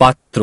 পাত্র